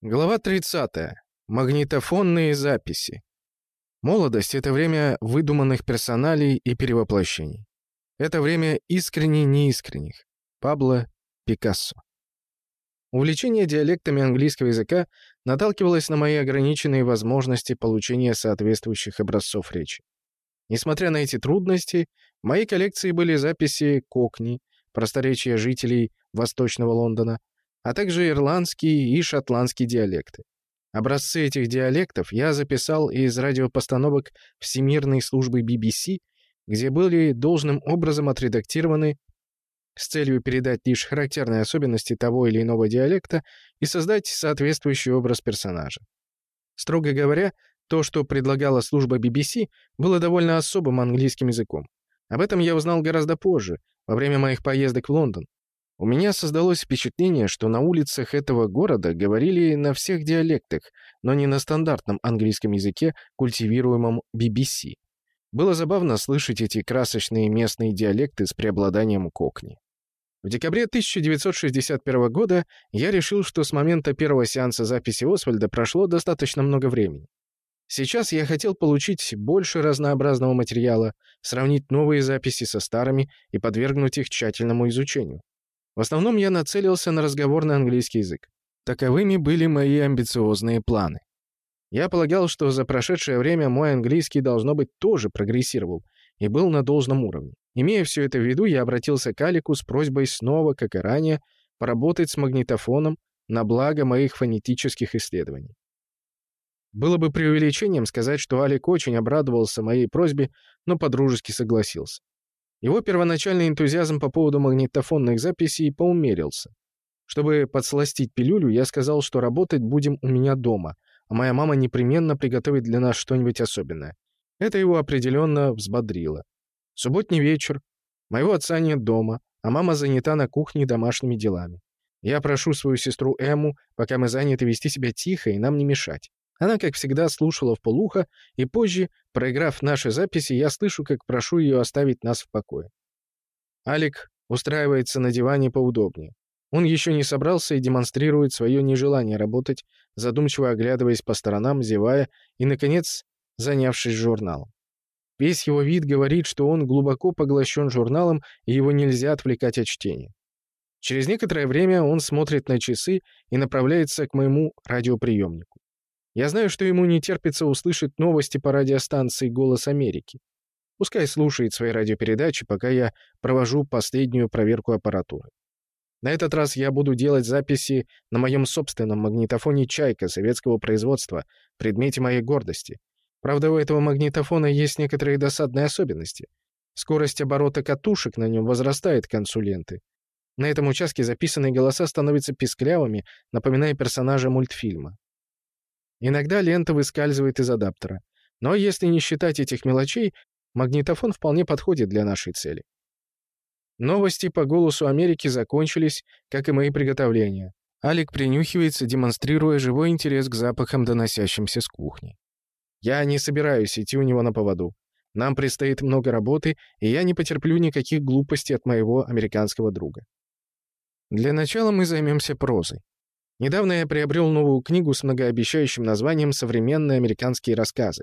Глава 30. Магнитофонные записи. Молодость — это время выдуманных персоналей и перевоплощений. Это время искренне неискренних. Пабло Пикассо. Увлечение диалектами английского языка наталкивалось на мои ограниченные возможности получения соответствующих образцов речи. Несмотря на эти трудности, в моей коллекции были записи кокни, просторечия жителей Восточного Лондона, а также ирландские и шотландские диалекты. Образцы этих диалектов я записал из радиопостановок Всемирной службы BBC, где были должным образом отредактированы с целью передать лишь характерные особенности того или иного диалекта и создать соответствующий образ персонажа. Строго говоря, то, что предлагала служба BBC, было довольно особым английским языком. Об этом я узнал гораздо позже, во время моих поездок в Лондон. У меня создалось впечатление, что на улицах этого города говорили на всех диалектах, но не на стандартном английском языке, культивируемом BBC. Было забавно слышать эти красочные местные диалекты с преобладанием кокни. В декабре 1961 года я решил, что с момента первого сеанса записи Освальда прошло достаточно много времени. Сейчас я хотел получить больше разнообразного материала, сравнить новые записи со старыми и подвергнуть их тщательному изучению. В основном я нацелился на разговорный английский язык. Таковыми были мои амбициозные планы. Я полагал, что за прошедшее время мой английский, должно быть, тоже прогрессировал и был на должном уровне. Имея все это в виду, я обратился к Алику с просьбой снова, как и ранее, поработать с магнитофоном на благо моих фонетических исследований. Было бы преувеличением сказать, что Алик очень обрадовался моей просьбе, но подружески согласился. Его первоначальный энтузиазм по поводу магнитофонных записей поумерился. Чтобы подсластить пилюлю, я сказал, что работать будем у меня дома, а моя мама непременно приготовит для нас что-нибудь особенное. Это его определенно взбодрило. Субботний вечер. Моего отца нет дома, а мама занята на кухне домашними делами. Я прошу свою сестру Эму, пока мы заняты, вести себя тихо и нам не мешать. Она, как всегда, слушала в полухо, и позже, проиграв наши записи, я слышу, как прошу ее оставить нас в покое. Алик устраивается на диване поудобнее. Он еще не собрался и демонстрирует свое нежелание работать, задумчиво оглядываясь по сторонам, зевая и, наконец, занявшись журналом. Весь его вид говорит, что он глубоко поглощен журналом, и его нельзя отвлекать от чтения. Через некоторое время он смотрит на часы и направляется к моему радиоприемнику. Я знаю, что ему не терпится услышать новости по радиостанции «Голос Америки». Пускай слушает свои радиопередачи, пока я провожу последнюю проверку аппаратуры. На этот раз я буду делать записи на моем собственном магнитофоне «Чайка» советского производства, предмете моей гордости. Правда, у этого магнитофона есть некоторые досадные особенности. Скорость оборота катушек на нем возрастает к концу ленты. На этом участке записанные голоса становятся писклявыми, напоминая персонажа мультфильма. Иногда лента выскальзывает из адаптера. Но если не считать этих мелочей, магнитофон вполне подходит для нашей цели. Новости по «Голосу Америки» закончились, как и мои приготовления. Алик принюхивается, демонстрируя живой интерес к запахам, доносящимся с кухни. Я не собираюсь идти у него на поводу. Нам предстоит много работы, и я не потерплю никаких глупостей от моего американского друга. Для начала мы займемся прозой. Недавно я приобрел новую книгу с многообещающим названием «Современные американские рассказы».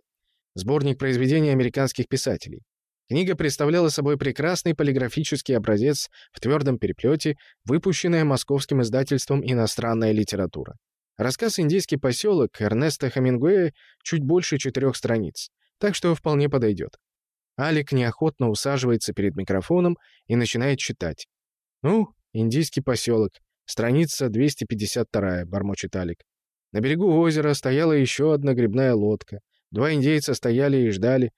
Сборник произведений американских писателей. Книга представляла собой прекрасный полиграфический образец в твердом переплете, выпущенная московским издательством «Иностранная литература». Рассказ «Индийский поселок» Эрнеста Хамингуэя чуть больше четырех страниц, так что вполне подойдет. Алик неохотно усаживается перед микрофоном и начинает читать. «Ну, индийский поселок. Страница 252, бормочет Алик. На берегу озера стояла еще одна грибная лодка. Два индейца стояли и ждали.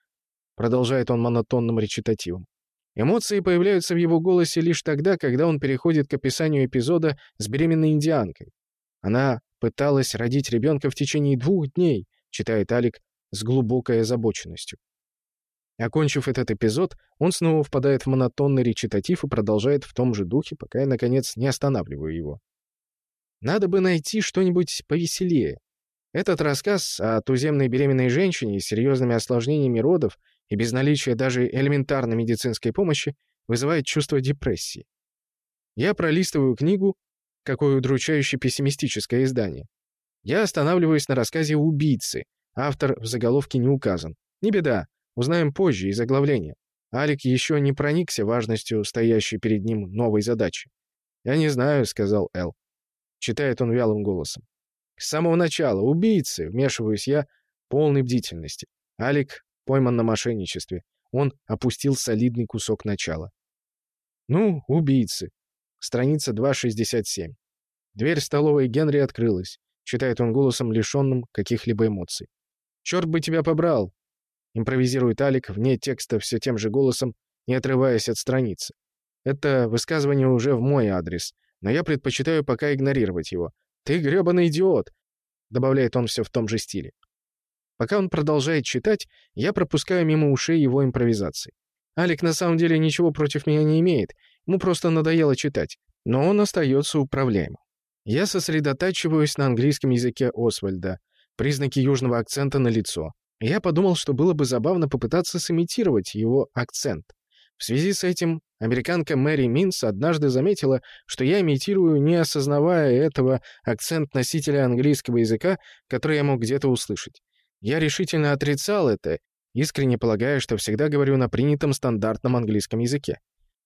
Продолжает он монотонным речитативом. Эмоции появляются в его голосе лишь тогда, когда он переходит к описанию эпизода с беременной индианкой. Она пыталась родить ребенка в течение двух дней, читает Алик с глубокой озабоченностью. Окончив этот эпизод, он снова впадает в монотонный речитатив и продолжает в том же духе, пока я, наконец, не останавливаю его. Надо бы найти что-нибудь повеселее. Этот рассказ о туземной беременной женщине с серьезными осложнениями родов и без наличия даже элементарной медицинской помощи вызывает чувство депрессии. Я пролистываю книгу, какое удручающе пессимистическое издание. Я останавливаюсь на рассказе «Убийцы». Автор в заголовке не указан. Не беда, узнаем позже из оглавления. Алик еще не проникся важностью стоящей перед ним новой задачи. «Я не знаю», — сказал Эл. Читает он вялым голосом. «С самого начала. Убийцы!» — вмешиваюсь я, полной бдительности. Алик пойман на мошенничестве. Он опустил солидный кусок начала. «Ну, убийцы». Страница 267. Дверь столовой Генри открылась. Читает он голосом, лишенным каких-либо эмоций. «Черт бы тебя побрал!» Импровизирует Алик вне текста все тем же голосом, не отрываясь от страницы. Это высказывание уже в мой адрес, но я предпочитаю пока игнорировать его. «Ты грёбаный идиот!» — добавляет он все в том же стиле. Пока он продолжает читать, я пропускаю мимо ушей его импровизации. Алик на самом деле ничего против меня не имеет, ему просто надоело читать, но он остается управляемым. Я сосредотачиваюсь на английском языке Освальда, признаки южного акцента на лицо. Я подумал, что было бы забавно попытаться сымитировать его акцент. В связи с этим американка Мэри Минс однажды заметила, что я имитирую, не осознавая этого, акцент носителя английского языка, который я мог где-то услышать. Я решительно отрицал это, искренне полагая, что всегда говорю на принятом стандартном английском языке.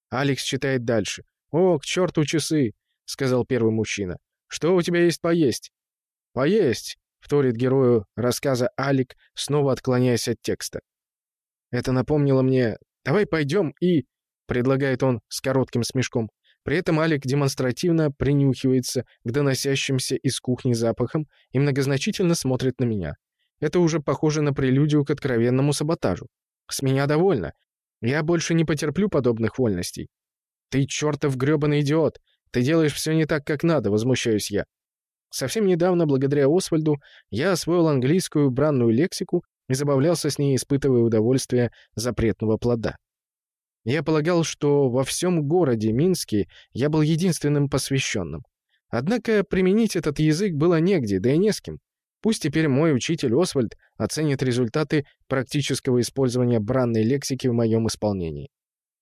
Алекс читает дальше. «О, к черту часы!» — сказал первый мужчина. «Что у тебя есть поесть?» «Поесть!» — вторит герою рассказа Алик, снова отклоняясь от текста. Это напомнило мне «давай пойдем и...» — предлагает он с коротким смешком. При этом Алик демонстративно принюхивается к доносящимся из кухни запахам и многозначительно смотрит на меня. Это уже похоже на прелюдию к откровенному саботажу. С меня довольно. Я больше не потерплю подобных вольностей. Ты чертов грёбаный идиот! Ты делаешь все не так, как надо, возмущаюсь я. Совсем недавно, благодаря Освальду, я освоил английскую бранную лексику и забавлялся с ней, испытывая удовольствие запретного плода. Я полагал, что во всем городе Минске я был единственным посвященным. Однако применить этот язык было негде, да и не с кем. Пусть теперь мой учитель Освальд оценит результаты практического использования бранной лексики в моем исполнении.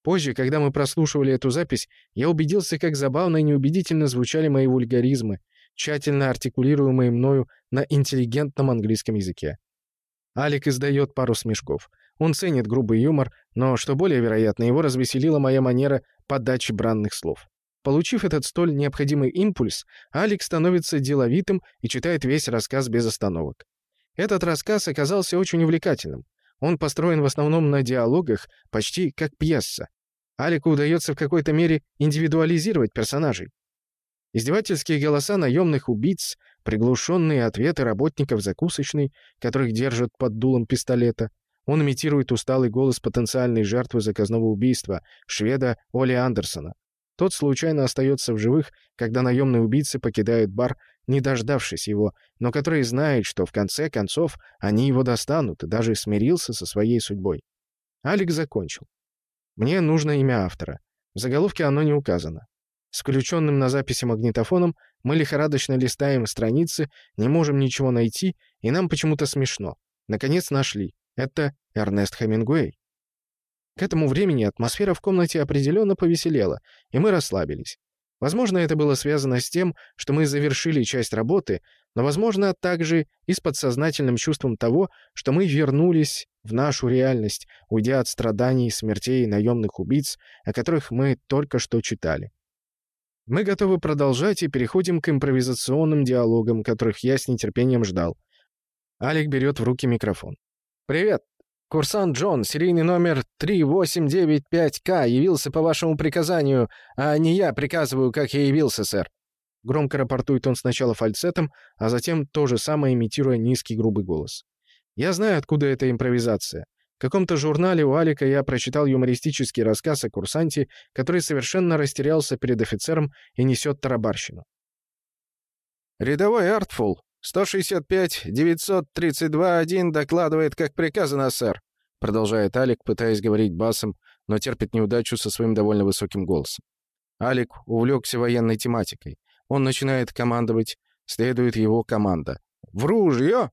Позже, когда мы прослушивали эту запись, я убедился, как забавно и неубедительно звучали мои вульгаризмы, тщательно артикулируемые мною на интеллигентном английском языке. Алик издает пару смешков. Он ценит грубый юмор, но, что более вероятно, его развеселила моя манера подачи бранных слов. Получив этот столь необходимый импульс, Алекс становится деловитым и читает весь рассказ без остановок. Этот рассказ оказался очень увлекательным. Он построен в основном на диалогах, почти как пьеса. Алику удается в какой-то мере индивидуализировать персонажей. Издевательские голоса наемных убийц, приглушенные ответы работников закусочной, которых держат под дулом пистолета. Он имитирует усталый голос потенциальной жертвы заказного убийства, шведа Оли Андерсона. Тот случайно остается в живых, когда наемные убийцы покидают бар, не дождавшись его, но который знает, что в конце концов они его достанут и даже смирился со своей судьбой. Алик закончил. Мне нужно имя автора. В заголовке оно не указано. С включенным на записи магнитофоном мы лихорадочно листаем страницы, не можем ничего найти, и нам почему-то смешно. Наконец нашли. Это Эрнест Хемингуэй. К этому времени атмосфера в комнате определенно повеселела, и мы расслабились. Возможно, это было связано с тем, что мы завершили часть работы, но, возможно, также и с подсознательным чувством того, что мы вернулись в нашу реальность, уйдя от страданий и смертей наемных убийц, о которых мы только что читали. Мы готовы продолжать и переходим к импровизационным диалогам, которых я с нетерпением ждал. Алик берет в руки микрофон. «Привет. Курсант Джон, серийный номер 3895К, явился по вашему приказанию, а не я приказываю, как я явился, сэр». Громко рапортует он сначала фальцетом, а затем то же самое имитируя низкий грубый голос. «Я знаю, откуда эта импровизация. В каком-то журнале у Алика я прочитал юмористический рассказ о курсанте, который совершенно растерялся перед офицером и несет тарабарщину. «Рядовой Артфул, 165-932-1 докладывает, как приказано, сэр», продолжает Алик, пытаясь говорить басом, но терпит неудачу со своим довольно высоким голосом. Алик увлекся военной тематикой. Он начинает командовать, следует его команда. «В ружье!»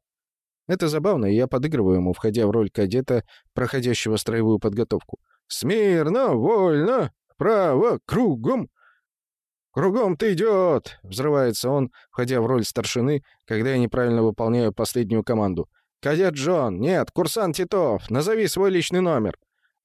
Это забавно, и я подыгрываю ему, входя в роль кадета, проходящего строевую подготовку. «Смирно! Вольно! Право! Кругом!» «Кругом ты идиот!» — взрывается он, входя в роль старшины, когда я неправильно выполняю последнюю команду. «Кадет Джон! Нет, курсант Титов! Назови свой личный номер!»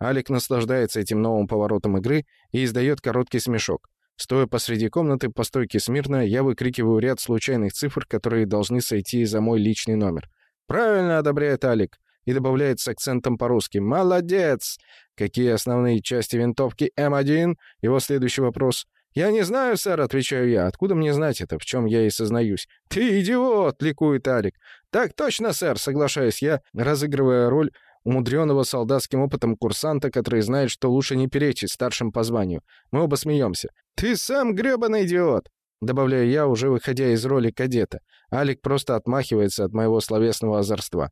Алик наслаждается этим новым поворотом игры и издает короткий смешок. Стоя посреди комнаты по стойке смирно, я выкрикиваю ряд случайных цифр, которые должны сойти за мой личный номер. «Правильно!» — одобряет Алик и добавляет с акцентом по-русски. «Молодец!» «Какие основные части винтовки М1?» Его следующий вопрос. «Я не знаю, сэр», — отвечаю я. «Откуда мне знать это, в чем я и сознаюсь?» «Ты идиот!» — ликует Алик. «Так точно, сэр», — соглашаюсь я, разыгрывая роль умудренного солдатским опытом курсанта, который знает, что лучше не перечить старшим по званию. Мы оба смеемся. «Ты сам гребаный идиот!» Добавляю я, уже выходя из роли кадета. Алик просто отмахивается от моего словесного озорства.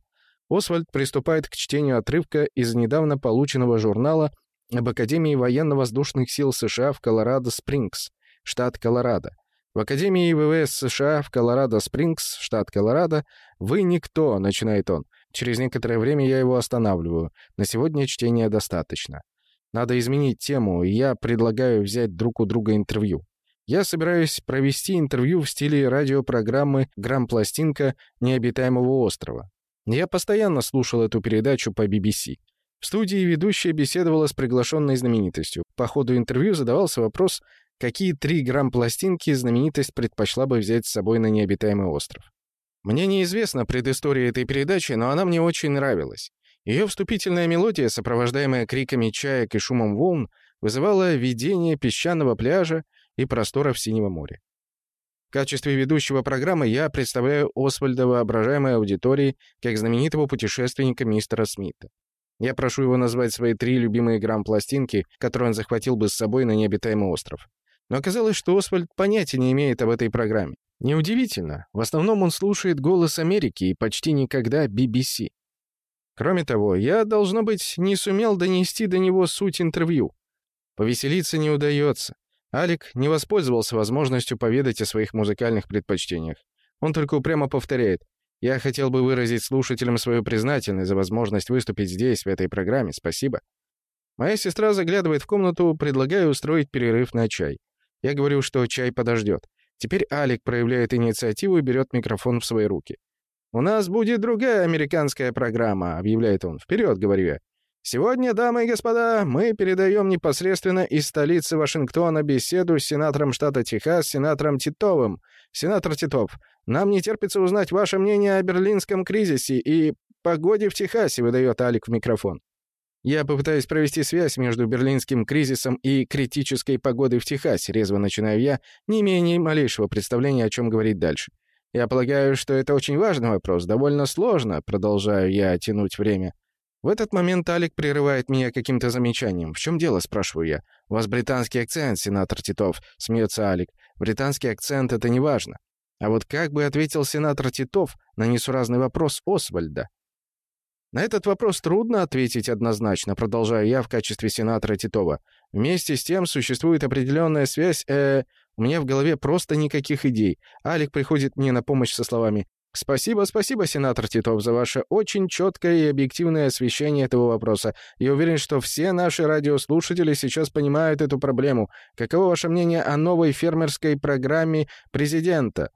Освальд приступает к чтению отрывка из недавно полученного журнала об Академии военно-воздушных сил США в Колорадо-Спрингс, штат Колорадо. В Академии ВВС США в Колорадо-Спрингс, штат Колорадо, «Вы никто», — начинает он. Через некоторое время я его останавливаю. На сегодня чтения достаточно. Надо изменить тему, и я предлагаю взять друг у друга интервью. Я собираюсь провести интервью в стиле радиопрограммы «Грамм-пластинка необитаемого острова». Я постоянно слушал эту передачу по BBC. В студии ведущая беседовала с приглашенной знаменитостью. По ходу интервью задавался вопрос, какие три грамм-пластинки знаменитость предпочла бы взять с собой на необитаемый остров. Мне неизвестна предыстория этой передачи, но она мне очень нравилась. Ее вступительная мелодия, сопровождаемая криками чаек и шумом волн, вызывала видение песчаного пляжа и просторов Синего моря. В качестве ведущего программы я представляю Освальда воображаемой аудитории как знаменитого путешественника мистера Смита. Я прошу его назвать свои три любимые грамм-пластинки, которые он захватил бы с собой на необитаемый остров. Но оказалось, что Освальд понятия не имеет об этой программе. Неудивительно, в основном он слушает «Голос Америки» и почти никогда BBC. Кроме того, я, должно быть, не сумел донести до него суть интервью. Повеселиться не удается. Алик не воспользовался возможностью поведать о своих музыкальных предпочтениях. Он только упрямо повторяет «Я хотел бы выразить слушателям свою признательность за возможность выступить здесь, в этой программе. Спасибо». Моя сестра заглядывает в комнату, предлагая устроить перерыв на чай. Я говорю, что чай подождет. Теперь Алик проявляет инициативу и берет микрофон в свои руки. «У нас будет другая американская программа», — объявляет он. «Вперед», — говорю я. «Сегодня, дамы и господа, мы передаем непосредственно из столицы Вашингтона беседу с сенатором штата Техас, сенатором Титовым. Сенатор Титов, нам не терпится узнать ваше мнение о берлинском кризисе и погоде в Техасе», — выдает Алик в микрофон. Я попытаюсь провести связь между берлинским кризисом и критической погодой в Техасе, резво начинаю я, не имея ни малейшего представления, о чем говорить дальше. Я полагаю, что это очень важный вопрос, довольно сложно, продолжаю я тянуть время. В этот момент Алик прерывает меня каким-то замечанием. «В чем дело?» — спрашиваю я. «У вас британский акцент, сенатор Титов», — смеется Алик. «Британский акцент — это не важно». А вот как бы ответил сенатор Титов на несуразный вопрос Освальда? На этот вопрос трудно ответить однозначно, продолжаю я в качестве сенатора Титова. Вместе с тем существует определенная связь, э, у меня в голове просто никаких идей. Алик приходит мне на помощь со словами «Спасибо, спасибо, сенатор Титов, за ваше очень четкое и объективное освещение этого вопроса. Я уверен, что все наши радиослушатели сейчас понимают эту проблему. Каково ваше мнение о новой фермерской программе президента?»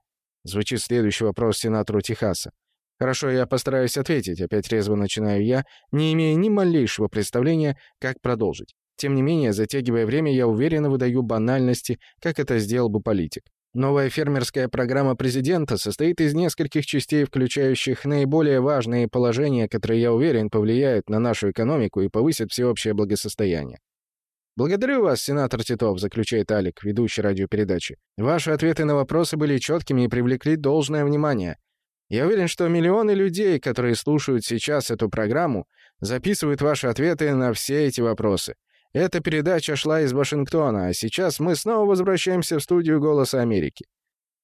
Звучит следующий вопрос сенатору Техаса. «Хорошо, я постараюсь ответить», — опять резво начинаю я, не имея ни малейшего представления, как продолжить. Тем не менее, затягивая время, я уверенно выдаю банальности, как это сделал бы политик. Новая фермерская программа президента состоит из нескольких частей, включающих наиболее важные положения, которые, я уверен, повлияют на нашу экономику и повысят всеобщее благосостояние. «Благодарю вас, сенатор Титов», — заключает Алик, ведущий радиопередачи. «Ваши ответы на вопросы были четкими и привлекли должное внимание. Я уверен, что миллионы людей, которые слушают сейчас эту программу, записывают ваши ответы на все эти вопросы. Эта передача шла из Вашингтона, а сейчас мы снова возвращаемся в студию «Голоса Америки».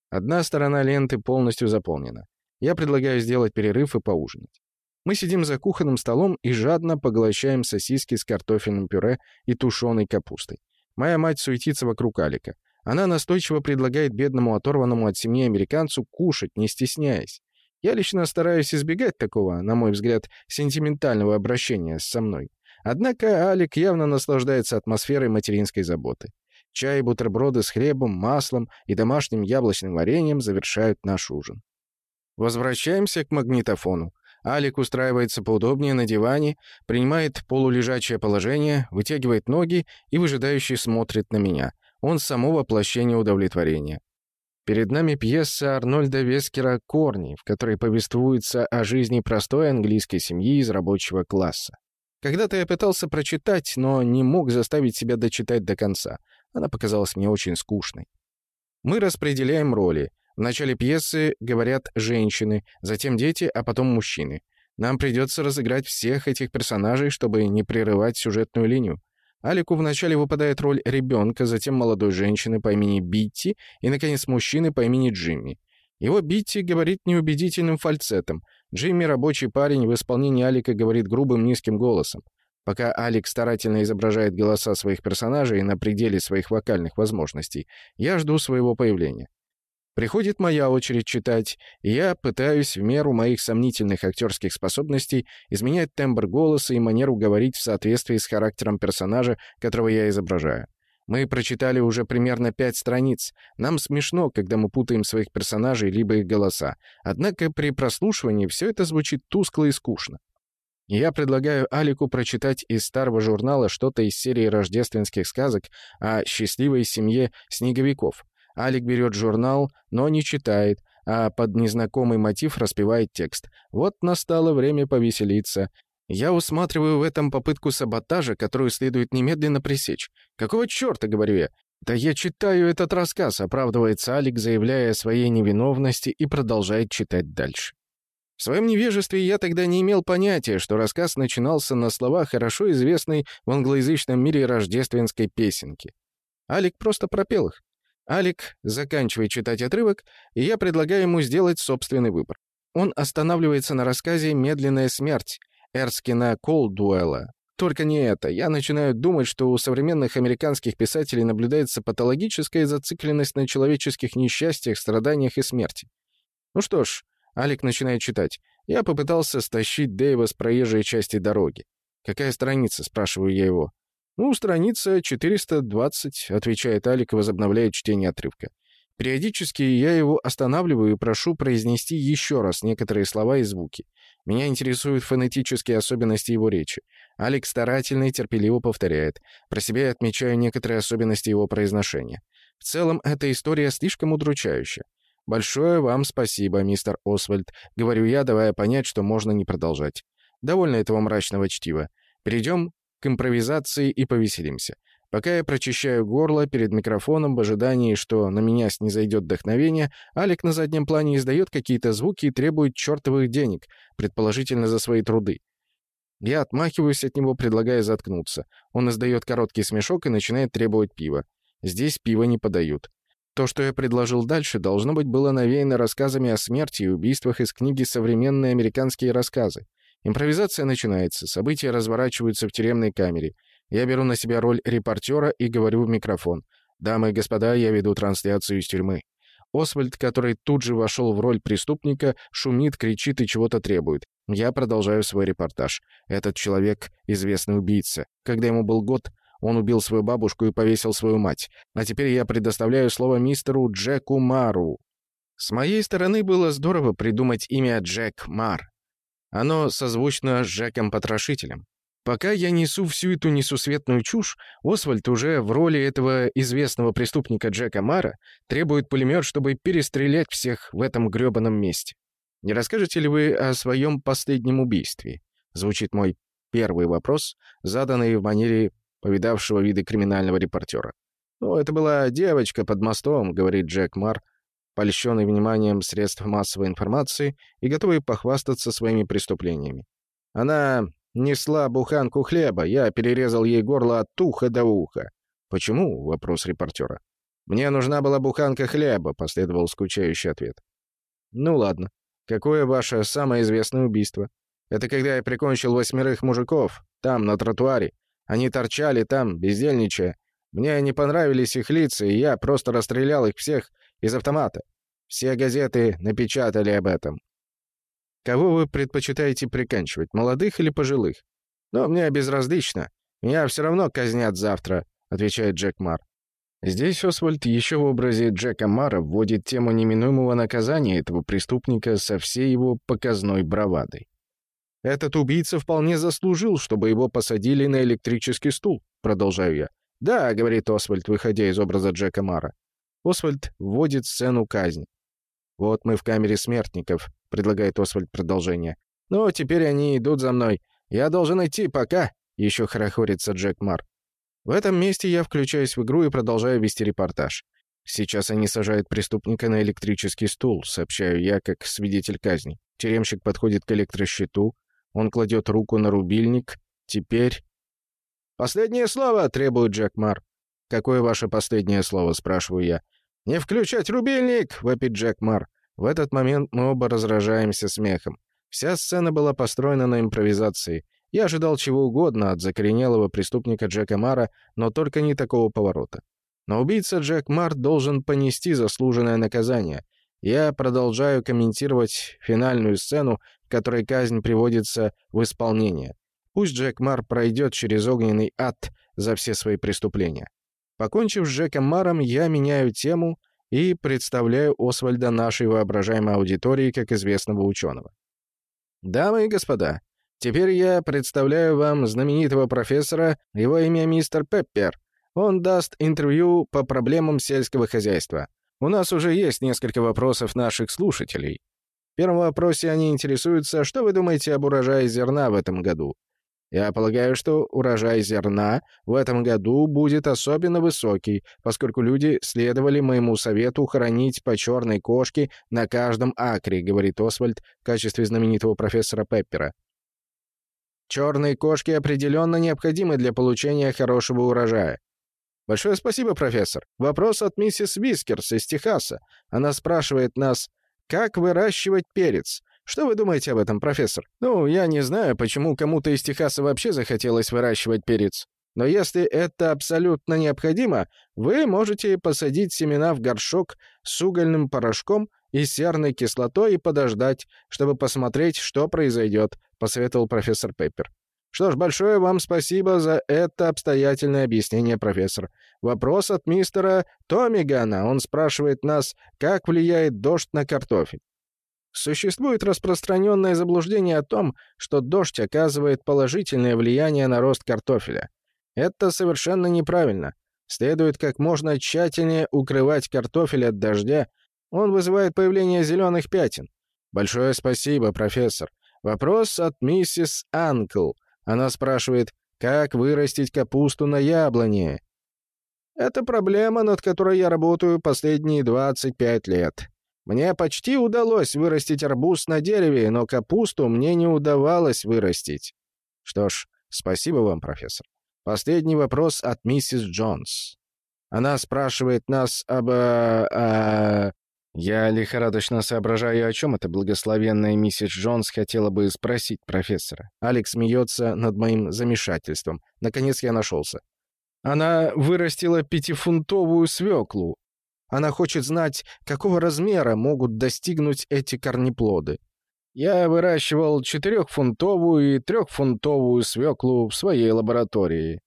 Одна сторона ленты полностью заполнена. Я предлагаю сделать перерыв и поужинать. Мы сидим за кухонным столом и жадно поглощаем сосиски с картофельным пюре и тушеной капустой. Моя мать суетится вокруг Алика. Она настойчиво предлагает бедному оторванному от семьи американцу кушать, не стесняясь. Я лично стараюсь избегать такого, на мой взгляд, сентиментального обращения со мной. Однако Алик явно наслаждается атмосферой материнской заботы. Чай бутерброды с хлебом, маслом и домашним яблочным вареньем завершают наш ужин. Возвращаемся к магнитофону. Алик устраивается поудобнее на диване, принимает полулежачее положение, вытягивает ноги и выжидающе смотрит на меня. Он само воплощение удовлетворения. Перед нами пьеса Арнольда Вескера «Корни», в которой повествуется о жизни простой английской семьи из рабочего класса. Когда-то я пытался прочитать, но не мог заставить себя дочитать до конца. Она показалась мне очень скучной. Мы распределяем роли. В начале пьесы говорят женщины, затем дети, а потом мужчины. Нам придется разыграть всех этих персонажей, чтобы не прерывать сюжетную линию. Алику вначале выпадает роль ребенка, затем молодой женщины по имени Битти и, наконец, мужчины по имени Джимми. Его Битти говорит неубедительным фальцетом. Джимми, рабочий парень, в исполнении Алика говорит грубым низким голосом. Пока Алик старательно изображает голоса своих персонажей на пределе своих вокальных возможностей, я жду своего появления. Приходит моя очередь читать, и я пытаюсь в меру моих сомнительных актерских способностей изменять тембр голоса и манеру говорить в соответствии с характером персонажа, которого я изображаю. Мы прочитали уже примерно пять страниц. Нам смешно, когда мы путаем своих персонажей либо их голоса. Однако при прослушивании все это звучит тускло и скучно. я предлагаю Алику прочитать из старого журнала что-то из серии рождественских сказок о счастливой семье снеговиков. Алик берет журнал, но не читает, а под незнакомый мотив распевает текст. Вот настало время повеселиться. Я усматриваю в этом попытку саботажа, которую следует немедленно пресечь. «Какого черта?» — говорю я. «Да я читаю этот рассказ», — оправдывается Алик, заявляя о своей невиновности и продолжает читать дальше. В своем невежестве я тогда не имел понятия, что рассказ начинался на словах хорошо известной в англоязычном мире рождественской песенки. Алик просто пропел их. Алик заканчивает читать отрывок, и я предлагаю ему сделать собственный выбор. Он останавливается на рассказе «Медленная смерть» Эрскина Колдуэлла. Только не это. Я начинаю думать, что у современных американских писателей наблюдается патологическая зацикленность на человеческих несчастьях, страданиях и смерти. Ну что ж, Алик начинает читать. Я попытался стащить Дэйва с проезжей части дороги. «Какая страница?» — спрашиваю я его. «Ну, страница 420», — отвечает Алик, возобновляя чтение отрывка. Периодически я его останавливаю и прошу произнести еще раз некоторые слова и звуки. Меня интересуют фонетические особенности его речи. Алекс старательно и терпеливо повторяет. Про себя я отмечаю некоторые особенности его произношения. В целом, эта история слишком удручающая. «Большое вам спасибо, мистер Освальд», — говорю я, давая понять, что можно не продолжать. Довольно этого мрачного чтива. Перейдем к импровизации и повеселимся. Пока я прочищаю горло перед микрофоном в ожидании, что на меня снизойдет вдохновение, Алик на заднем плане издает какие-то звуки и требует чертовых денег, предположительно за свои труды. Я отмахиваюсь от него, предлагая заткнуться. Он издает короткий смешок и начинает требовать пива. Здесь пива не подают. То, что я предложил дальше, должно быть было навеяно рассказами о смерти и убийствах из книги «Современные американские рассказы». Импровизация начинается, события разворачиваются в тюремной камере. Я беру на себя роль репортера и говорю в микрофон. «Дамы и господа, я веду трансляцию из тюрьмы». Освальд, который тут же вошел в роль преступника, шумит, кричит и чего-то требует. Я продолжаю свой репортаж. Этот человек — известный убийца. Когда ему был год, он убил свою бабушку и повесил свою мать. А теперь я предоставляю слово мистеру Джеку Мару. С моей стороны было здорово придумать имя Джек Мар. Оно созвучно с Джеком-потрошителем. Пока я несу всю эту несусветную чушь, Освальд уже в роли этого известного преступника Джека Мара требует пулемет, чтобы перестрелять всех в этом грёбаном месте. «Не расскажете ли вы о своем последнем убийстве?» Звучит мой первый вопрос, заданный в манере повидавшего виды криминального репортера. «Ну, это была девочка под мостом», — говорит Джек Мар, польщенный вниманием средств массовой информации и готовый похвастаться своими преступлениями. Она несла буханку хлеба, я перерезал ей горло от уха до уха. «Почему?» — вопрос репортера. «Мне нужна была буханка хлеба», — последовал скучающий ответ. «Ну ладно. Какое ваше самое известное убийство?» «Это когда я прикончил восьмерых мужиков, там, на тротуаре. Они торчали там, бездельничая. Мне не понравились их лица, и я просто расстрелял их всех из автомата. Все газеты напечатали об этом. Кого вы предпочитаете приканчивать, молодых или пожилых? Но мне безразлично. Меня все равно казнят завтра, отвечает Джек Мар. Здесь Освальд еще в образе Джека Мара вводит тему неминуемого наказания этого преступника со всей его показной бравадой. «Этот убийца вполне заслужил, чтобы его посадили на электрический стул», — продолжаю я. «Да», — говорит Освальд, выходя из образа Джека Мара. Освальд вводит сцену казни. «Вот мы в камере смертников», — предлагает Освальд продолжение. «Ну, теперь они идут за мной. Я должен идти, пока», — еще хорохорится Джек Мар. В этом месте я включаюсь в игру и продолжаю вести репортаж. Сейчас они сажают преступника на электрический стул, сообщаю я, как свидетель казни. Тюремщик подходит к электрощиту, он кладет руку на рубильник. Теперь... «Последнее слово!» — требует Джек Мар. «Какое ваше последнее слово?» — спрашиваю я. «Не включать рубильник!» — вопит Джек Мар. В этот момент мы оба разражаемся смехом. Вся сцена была построена на импровизации. Я ожидал чего угодно от закоренелого преступника Джека Мара, но только не такого поворота. Но убийца Джек Мар должен понести заслуженное наказание. Я продолжаю комментировать финальную сцену, в которой казнь приводится в исполнение. Пусть Джек Мар пройдет через огненный ад за все свои преступления. Покончив с Джеком Маром, я меняю тему и представляю Освальда нашей воображаемой аудитории как известного ученого. Дамы и господа, Теперь я представляю вам знаменитого профессора, его имя мистер Пеппер. Он даст интервью по проблемам сельского хозяйства. У нас уже есть несколько вопросов наших слушателей. В первом вопросе они интересуются, что вы думаете об урожае зерна в этом году. Я полагаю, что урожай зерна в этом году будет особенно высокий, поскольку люди следовали моему совету хранить по черной кошке на каждом акре, говорит Освальд в качестве знаменитого профессора Пеппера. Черные кошки определенно необходимы для получения хорошего урожая. Большое спасибо, профессор. Вопрос от миссис Вискерс из Техаса. Она спрашивает нас, как выращивать перец. Что вы думаете об этом, профессор? Ну, я не знаю, почему кому-то из Техаса вообще захотелось выращивать перец. Но если это абсолютно необходимо, вы можете посадить семена в горшок с угольным порошком и серной кислотой и подождать, чтобы посмотреть, что произойдет, посоветовал профессор Пеппер. Что ж, большое вам спасибо за это обстоятельное объяснение, профессор. Вопрос от мистера Томигана. Он спрашивает нас, как влияет дождь на картофель. Существует распространенное заблуждение о том, что дождь оказывает положительное влияние на рост картофеля. Это совершенно неправильно. Следует как можно тщательнее укрывать картофель от дождя. Он вызывает появление зеленых пятен. Большое спасибо, профессор. Вопрос от миссис Анкл. Она спрашивает, как вырастить капусту на яблоне. Это проблема, над которой я работаю последние 25 лет. Мне почти удалось вырастить арбуз на дереве, но капусту мне не удавалось вырастить. Что ж, спасибо вам, профессор. Последний вопрос от миссис Джонс. Она спрашивает нас об... Э, э, я лихорадочно соображаю, о чем эта благословенная миссис Джонс хотела бы спросить профессора. Алекс смеется над моим замешательством. Наконец я нашелся. Она вырастила пятифунтовую свеклу. Она хочет знать, какого размера могут достигнуть эти корнеплоды. Я выращивал четырехфунтовую и трехфунтовую свеклу в своей лаборатории.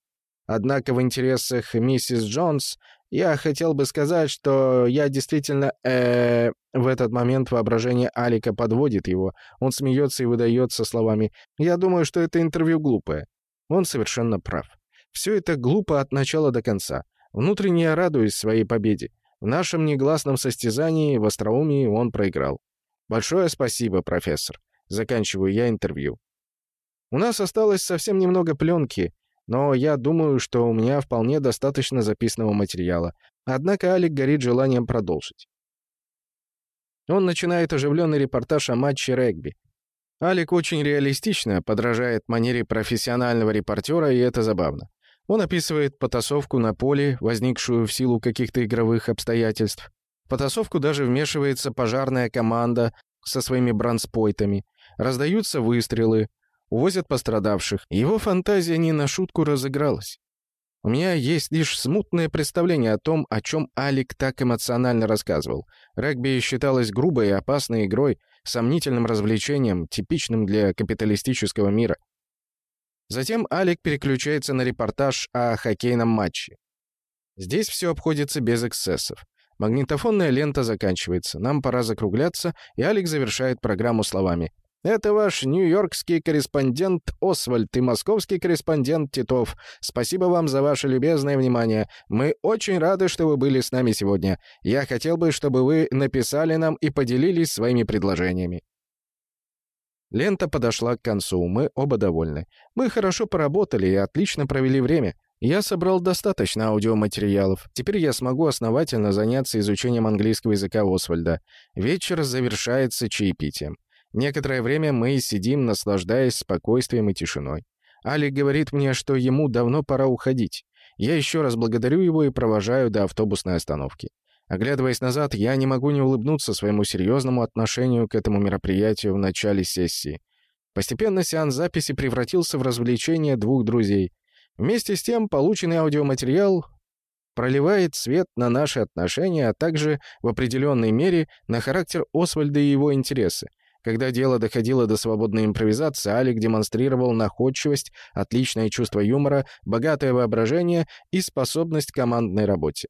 Однако в интересах миссис Джонс я хотел бы сказать, что я действительно... Э, в этот момент воображение Алика подводит его. Он смеется и выдает со словами «Я думаю, что это интервью глупое». Он совершенно прав. Все это глупо от начала до конца. Внутренне я радуюсь своей победе. В нашем негласном состязании в остроумии он проиграл. Большое спасибо, профессор. Заканчиваю я интервью. У нас осталось совсем немного пленки, но я думаю, что у меня вполне достаточно записанного материала. Однако Алик горит желанием продолжить. Он начинает оживленный репортаж о матче регби. Алик очень реалистично подражает манере профессионального репортера, и это забавно. Он описывает потасовку на поле, возникшую в силу каких-то игровых обстоятельств. В потасовку даже вмешивается пожарная команда со своими бранспойтами. Раздаются выстрелы, увозят пострадавших. Его фантазия не на шутку разыгралась. У меня есть лишь смутное представление о том, о чем Алик так эмоционально рассказывал. Регби считалось грубой и опасной игрой, сомнительным развлечением, типичным для капиталистического мира. Затем Алик переключается на репортаж о хоккейном матче. Здесь все обходится без эксцессов. Магнитофонная лента заканчивается, нам пора закругляться, и Алекс завершает программу словами. Это ваш нью-йоркский корреспондент Освальд и московский корреспондент Титов. Спасибо вам за ваше любезное внимание. Мы очень рады, что вы были с нами сегодня. Я хотел бы, чтобы вы написали нам и поделились своими предложениями. Лента подошла к концу, мы оба довольны. Мы хорошо поработали и отлично провели время. Я собрал достаточно аудиоматериалов. Теперь я смогу основательно заняться изучением английского языка Освальда. Вечер завершается чаепитием. Некоторое время мы сидим, наслаждаясь спокойствием и тишиной. Али говорит мне, что ему давно пора уходить. Я еще раз благодарю его и провожаю до автобусной остановки. Оглядываясь назад, я не могу не улыбнуться своему серьезному отношению к этому мероприятию в начале сессии. Постепенно сеанс записи превратился в развлечение двух друзей. Вместе с тем, полученный аудиоматериал проливает свет на наши отношения, а также в определенной мере на характер Освальда и его интересы. Когда дело доходило до свободной импровизации, Алик демонстрировал находчивость, отличное чувство юмора, богатое воображение и способность к командной работе.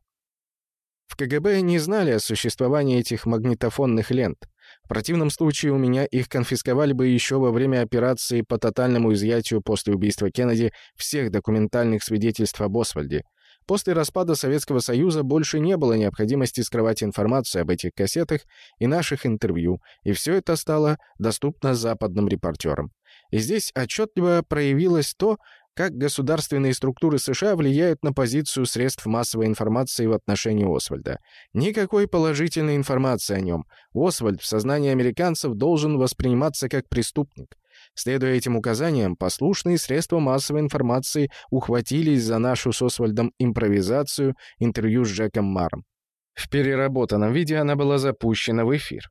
В КГБ не знали о существовании этих магнитофонных лент. В противном случае у меня их конфисковали бы еще во время операции по тотальному изъятию после убийства Кеннеди всех документальных свидетельств об Освальде, После распада Советского Союза больше не было необходимости скрывать информацию об этих кассетах и наших интервью, и все это стало доступно западным репортерам. И здесь отчетливо проявилось то, как государственные структуры США влияют на позицию средств массовой информации в отношении Освальда. Никакой положительной информации о нем. Освальд в сознании американцев должен восприниматься как преступник. Следуя этим указаниям, послушные средства массовой информации ухватились за нашу с Освальдом импровизацию интервью с Джеком Маром. В переработанном виде она была запущена в эфир.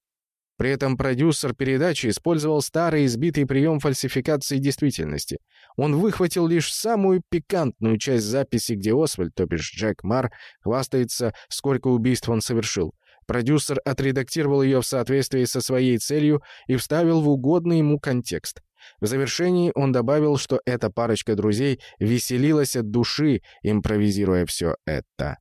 При этом продюсер передачи использовал старый избитый прием фальсификации действительности. Он выхватил лишь самую пикантную часть записи, где Освальд, то бишь Джек Мар, хвастается, сколько убийств он совершил. Продюсер отредактировал ее в соответствии со своей целью и вставил в угодный ему контекст. В завершении он добавил, что эта парочка друзей веселилась от души, импровизируя все это.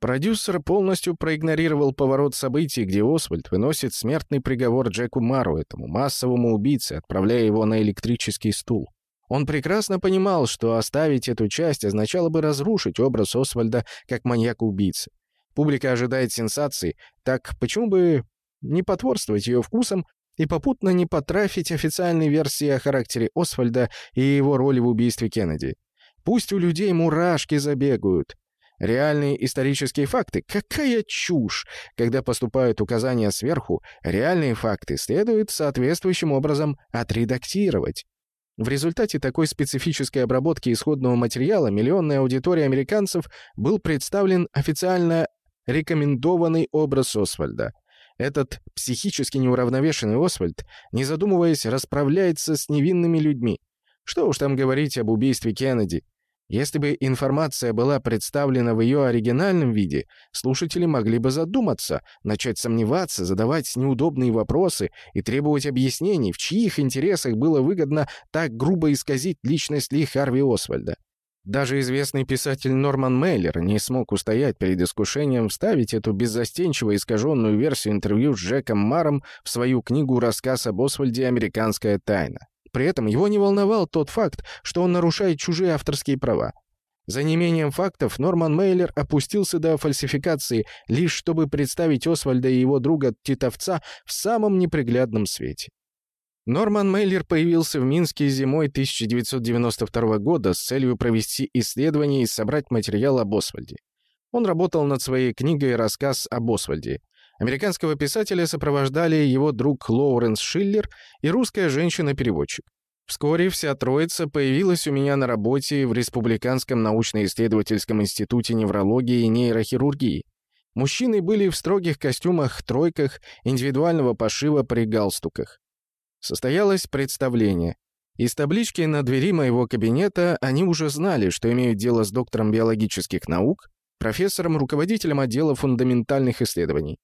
Продюсер полностью проигнорировал поворот событий, где Освальд выносит смертный приговор Джеку Мару, этому массовому убийце, отправляя его на электрический стул. Он прекрасно понимал, что оставить эту часть означало бы разрушить образ Освальда как маньяка-убийцы. Публика ожидает сенсации, так почему бы не потворствовать ее вкусом и попутно не потрафить официальной версии о характере Освальда и его роли в убийстве Кеннеди. Пусть у людей мурашки забегают. Реальные исторические факты — какая чушь! Когда поступают указания сверху, реальные факты следует соответствующим образом отредактировать. В результате такой специфической обработки исходного материала миллионной аудитории американцев был представлен официально рекомендованный образ Освальда. Этот психически неуравновешенный Освальд, не задумываясь, расправляется с невинными людьми. Что уж там говорить об убийстве Кеннеди. Если бы информация была представлена в ее оригинальном виде, слушатели могли бы задуматься, начать сомневаться, задавать неудобные вопросы и требовать объяснений, в чьих интересах было выгодно так грубо исказить личность Ли Харви Освальда. Даже известный писатель Норман Мейлер не смог устоять перед искушением вставить эту беззастенчиво искаженную версию интервью с Джеком Маром в свою книгу «Рассказ об Освальде. Американская тайна». При этом его не волновал тот факт, что он нарушает чужие авторские права. За неимением фактов Норман Мейлер опустился до фальсификации, лишь чтобы представить Освальда и его друга Титовца в самом неприглядном свете. Норман Мейлер появился в Минске зимой 1992 года с целью провести исследование и собрать материал об Освальде. Он работал над своей книгой «Рассказ об Освальде». Американского писателя сопровождали его друг Лоуренс Шиллер и русская женщина-переводчик. Вскоре вся троица появилась у меня на работе в Республиканском научно-исследовательском институте неврологии и нейрохирургии. Мужчины были в строгих костюмах-тройках индивидуального пошива при галстуках. Состоялось представление. Из таблички на двери моего кабинета они уже знали, что имеют дело с доктором биологических наук, профессором, руководителем отдела фундаментальных исследований.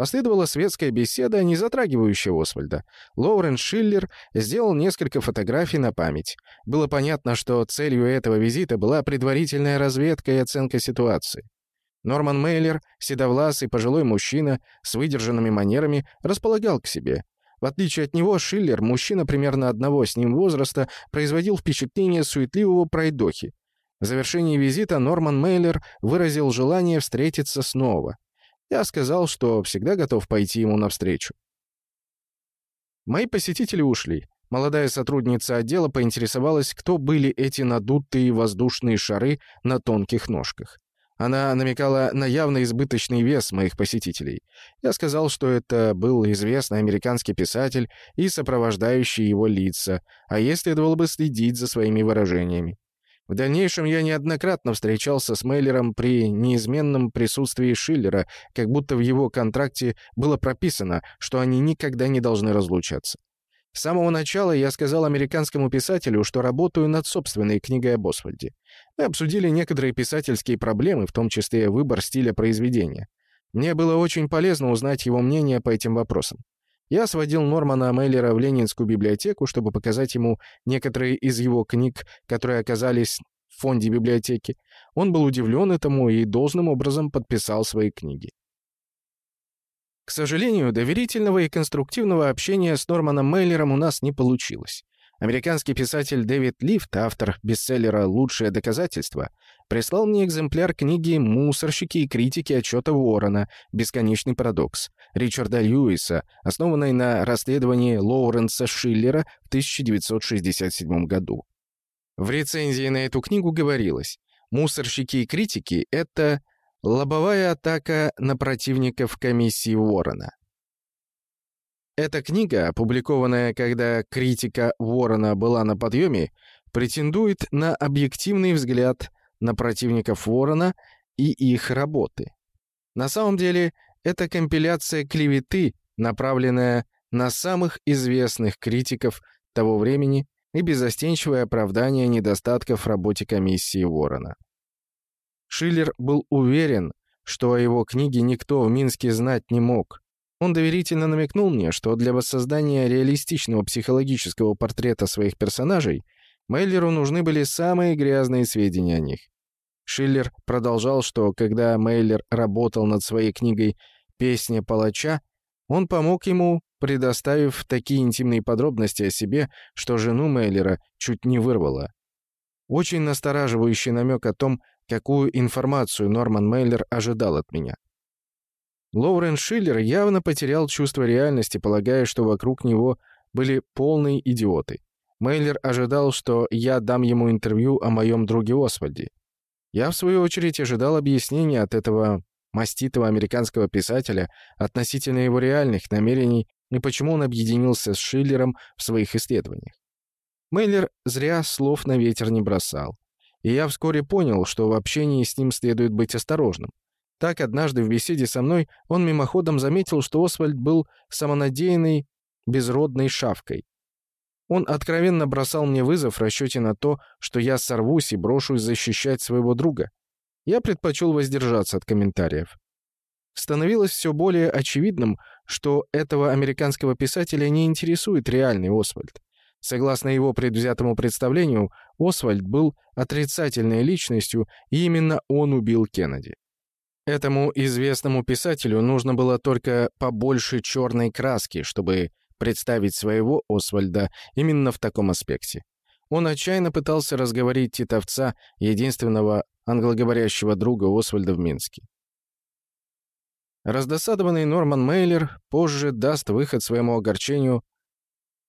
Последовала светская беседа, не затрагивающая Освальда. Лоурен Шиллер сделал несколько фотографий на память. Было понятно, что целью этого визита была предварительная разведка и оценка ситуации. Норман Мейлер, седовласый пожилой мужчина с выдержанными манерами, располагал к себе. В отличие от него, Шиллер, мужчина примерно одного с ним возраста, производил впечатление суетливого пройдохи. В завершении визита Норман Мейлер выразил желание встретиться снова. Я сказал, что всегда готов пойти ему навстречу. Мои посетители ушли. Молодая сотрудница отдела поинтересовалась, кто были эти надутые воздушные шары на тонких ножках. Она намекала на явно избыточный вес моих посетителей. Я сказал, что это был известный американский писатель и сопровождающие его лица, а ей следовало бы следить за своими выражениями. В дальнейшем я неоднократно встречался с Мейлером при неизменном присутствии Шиллера, как будто в его контракте было прописано, что они никогда не должны разлучаться. С самого начала я сказал американскому писателю, что работаю над собственной книгой об Освальде. Мы обсудили некоторые писательские проблемы, в том числе выбор стиля произведения. Мне было очень полезно узнать его мнение по этим вопросам. Я сводил Нормана Мейлера в Ленинскую библиотеку, чтобы показать ему некоторые из его книг, которые оказались в фонде библиотеки. Он был удивлен этому и должным образом подписал свои книги. К сожалению, доверительного и конструктивного общения с Норманом Мейлером у нас не получилось. Американский писатель Дэвид Лифт, автор бестселлера «Лучшее доказательство», прислал мне экземпляр книги «Мусорщики и критики отчета Уоррена. Бесконечный парадокс» Ричарда Льюиса, основанной на расследовании Лоуренса Шиллера в 1967 году. В рецензии на эту книгу говорилось, «Мусорщики и критики — это лобовая атака на противников комиссии Уоррена». Эта книга, опубликованная, когда критика Ворона была на подъеме, претендует на объективный взгляд на противников Ворона и их работы. На самом деле, это компиляция клеветы, направленная на самых известных критиков того времени и безостенчивое оправдание недостатков в работе комиссии Ворона. Шиллер был уверен, что о его книге никто в Минске знать не мог, он доверительно намекнул мне, что для воссоздания реалистичного психологического портрета своих персонажей Мейлеру нужны были самые грязные сведения о них. Шиллер продолжал, что когда Мейлер работал над своей книгой «Песня палача», он помог ему, предоставив такие интимные подробности о себе, что жену Мейлера чуть не вырвало. Очень настораживающий намек о том, какую информацию Норман Мейлер ожидал от меня. Лоурен Шиллер явно потерял чувство реальности, полагая, что вокруг него были полные идиоты. Мейлер ожидал, что я дам ему интервью о моем друге Освальде. Я, в свою очередь, ожидал объяснения от этого маститого американского писателя относительно его реальных намерений и почему он объединился с Шиллером в своих исследованиях. Мейлер зря слов на ветер не бросал. И я вскоре понял, что в общении с ним следует быть осторожным. Так, однажды в беседе со мной он мимоходом заметил, что Освальд был самонадеянной, безродной шавкой. Он откровенно бросал мне вызов в расчете на то, что я сорвусь и брошусь защищать своего друга. Я предпочел воздержаться от комментариев. Становилось все более очевидным, что этого американского писателя не интересует реальный Освальд. Согласно его предвзятому представлению, Освальд был отрицательной личностью, и именно он убил Кеннеди. Этому известному писателю нужно было только побольше черной краски, чтобы представить своего Освальда именно в таком аспекте. Он отчаянно пытался разговорить титовца, единственного англоговорящего друга Освальда в Минске. Раздосадованный Норман Мейлер позже даст выход своему огорчению,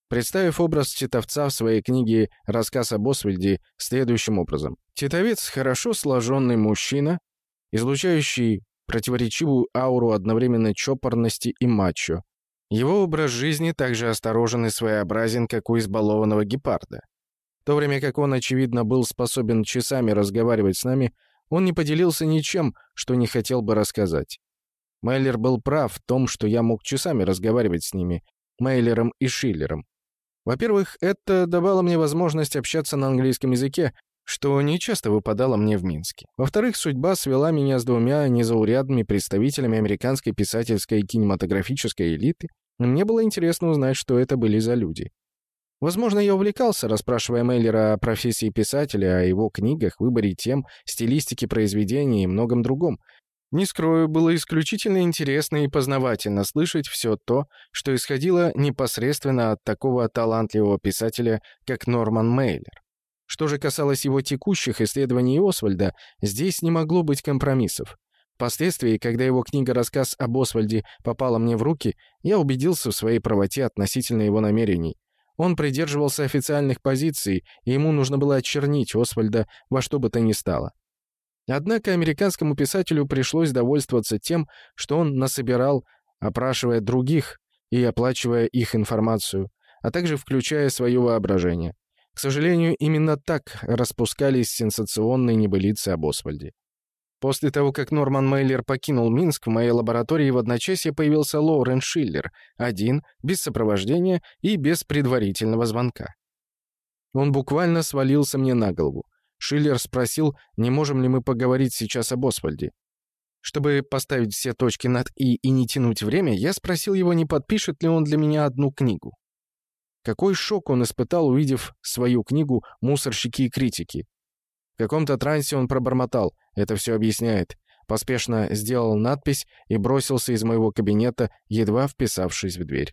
представив образ титовца в своей книге «Рассказ об Освальде» следующим образом. Титовец — хорошо сложенный мужчина, излучающий противоречивую ауру одновременно чопорности и мачо. Его образ жизни также осторожен и своеобразен, как у избалованного гепарда. В то время как он, очевидно, был способен часами разговаривать с нами, он не поделился ничем, что не хотел бы рассказать. Мейлер был прав в том, что я мог часами разговаривать с ними, Мейлером и Шиллером. Во-первых, это давало мне возможность общаться на английском языке, что не часто выпадало мне в Минске. Во-вторых, судьба свела меня с двумя незаурядными представителями американской писательской и кинематографической элиты, мне было интересно узнать, что это были за люди. Возможно, я увлекался, расспрашивая Мейлера о профессии писателя, о его книгах, выборе тем, стилистике произведений и многом другом. Не скрою, было исключительно интересно и познавательно слышать все то, что исходило непосредственно от такого талантливого писателя, как Норман Мейлер. Что же касалось его текущих исследований Освальда, здесь не могло быть компромиссов. Впоследствии, когда его книга-рассказ об Освальде попала мне в руки, я убедился в своей правоте относительно его намерений. Он придерживался официальных позиций, и ему нужно было очернить Освальда во что бы то ни стало. Однако американскому писателю пришлось довольствоваться тем, что он насобирал, опрашивая других и оплачивая их информацию, а также включая свое воображение. К сожалению, именно так распускались сенсационные небылицы об Освальде. После того, как Норман Мейлер покинул Минск, в моей лаборатории в одночасье появился Лоурен Шиллер, один, без сопровождения и без предварительного звонка. Он буквально свалился мне на голову. Шиллер спросил, не можем ли мы поговорить сейчас об Освальде. Чтобы поставить все точки над «и» и не тянуть время, я спросил его, не подпишет ли он для меня одну книгу. Какой шок он испытал, увидев свою книгу «Мусорщики и критики», каком-то трансе он пробормотал. Это все объясняет. Поспешно сделал надпись и бросился из моего кабинета, едва вписавшись в дверь.